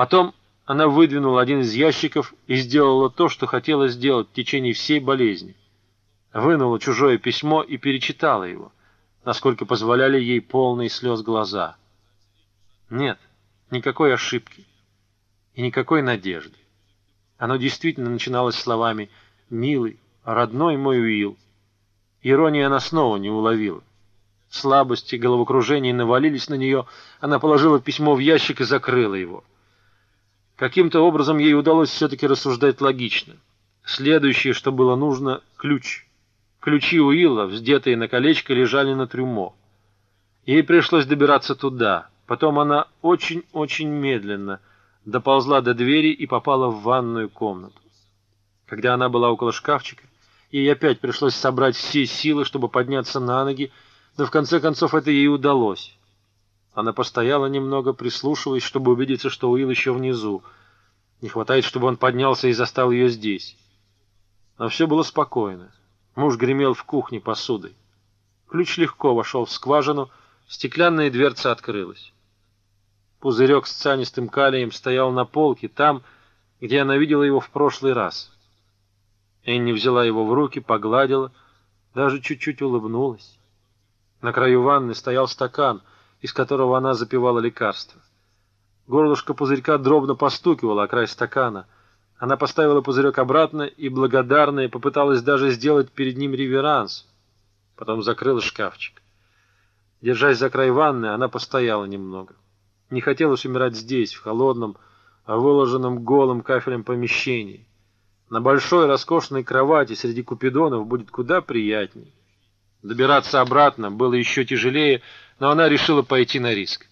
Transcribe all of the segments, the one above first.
Потом она выдвинула один из ящиков и сделала то, что хотела сделать в течение всей болезни. Вынула чужое письмо и перечитала его, насколько позволяли ей полные слез глаза. Нет, никакой ошибки и никакой надежды. Оно действительно начиналось словами «Милый, родной мой Уилл». Иронии она снова не уловила. Слабости, головокружение навалились на нее, она положила письмо в ящик и закрыла его. Каким-то образом ей удалось все-таки рассуждать логично. Следующее, что было нужно — ключ. Ключи Уилла, вздетые на колечко, лежали на трюмо. Ей пришлось добираться туда. Потом она очень-очень медленно доползла до двери и попала в ванную комнату. Когда она была около шкафчика, ей опять пришлось собрать все силы, чтобы подняться на ноги, но в конце концов это ей удалось. Она постояла немного, прислушиваясь, чтобы убедиться, что Уилл еще внизу. Не хватает, чтобы он поднялся и застал ее здесь. Но все было спокойно. Муж гремел в кухне посудой. Ключ легко вошел в скважину, стеклянная дверца открылась. Пузырек с цианистым калием стоял на полке, там, где она видела его в прошлый раз. Энни взяла его в руки, погладила, даже чуть-чуть улыбнулась. На краю ванны стоял стакан, из которого она запивала лекарство. Горлышко пузырька дробно постукивало о край стакана. Она поставила пузырек обратно и, благодарная, попыталась даже сделать перед ним реверанс. Потом закрыла шкафчик. Держась за край ванны, она постояла немного. Не хотелось умирать здесь, в холодном, выложенном голым кафелем помещении. На большой роскошной кровати среди купидонов будет куда приятней. Добираться обратно было еще тяжелее, но она решила пойти на риск.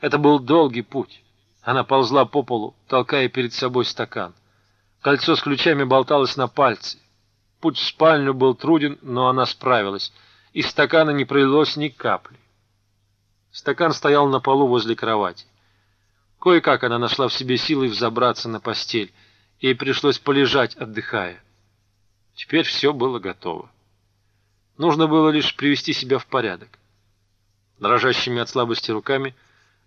Это был долгий путь. Она ползла по полу, толкая перед собой стакан. Кольцо с ключами болталось на пальце. Путь в спальню был труден, но она справилась. Из стакана не пролилось ни капли. Стакан стоял на полу возле кровати. Кое-как она нашла в себе силы взобраться на постель. Ей пришлось полежать, отдыхая. Теперь все было готово. Нужно было лишь привести себя в порядок. Дрожащими от слабости руками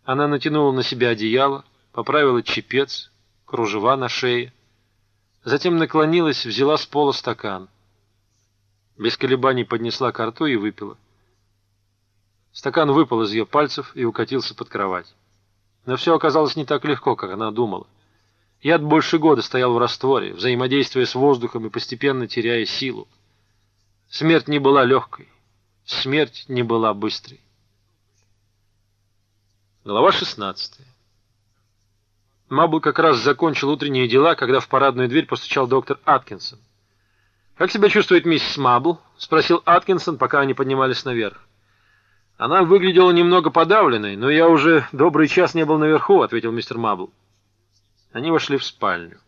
она натянула на себя одеяло, поправила чепец, кружева на шее. Затем наклонилась, взяла с пола стакан. Без колебаний поднесла ко рту и выпила. Стакан выпал из ее пальцев и укатился под кровать. Но все оказалось не так легко, как она думала. Яд больше года стоял в растворе, взаимодействуя с воздухом и постепенно теряя силу. Смерть не была легкой, смерть не была быстрой. Глава 16. Мабл как раз закончил утренние дела, когда в парадную дверь постучал доктор Аткинсон. «Как себя чувствует миссис Мабл?» — спросил Аткинсон, пока они поднимались наверх. «Она выглядела немного подавленной, но я уже добрый час не был наверху», — ответил мистер Мабл. Они вошли в спальню.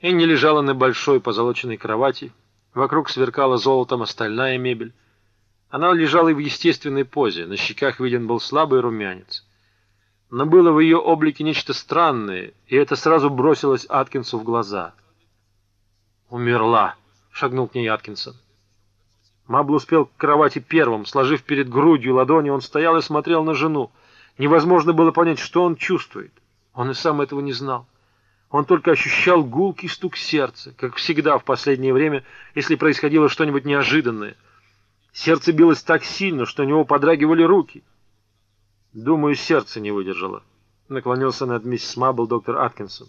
Энни лежала на большой позолоченной кровати, Вокруг сверкала золотом остальная мебель. Она лежала в естественной позе, на щеках виден был слабый румянец. Но было в ее облике нечто странное, и это сразу бросилось Аткинсу в глаза. «Умерла», — шагнул к ней Аткинсон. Мабл успел к кровати первым. Сложив перед грудью ладони, он стоял и смотрел на жену. Невозможно было понять, что он чувствует. Он и сам этого не знал. Он только ощущал гулкий стук сердца, как всегда в последнее время, если происходило что-нибудь неожиданное. Сердце билось так сильно, что у него подрагивали руки. «Думаю, сердце не выдержало», — наклонился над миссис Мабл доктор Аткинсон.